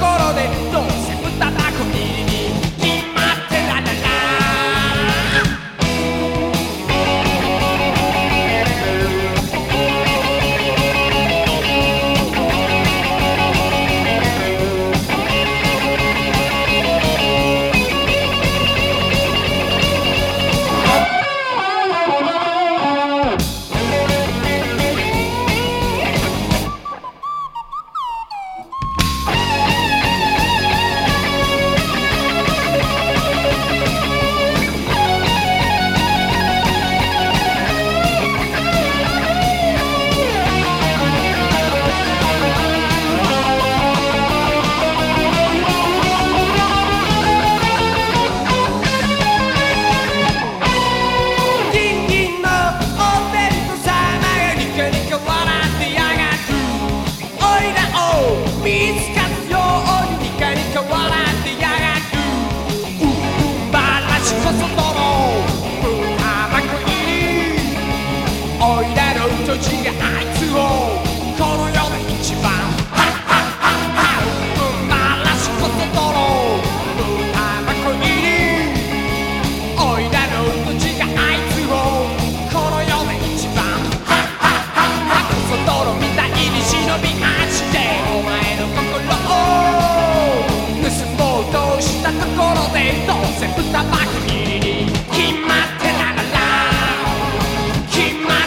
ころでどう keep my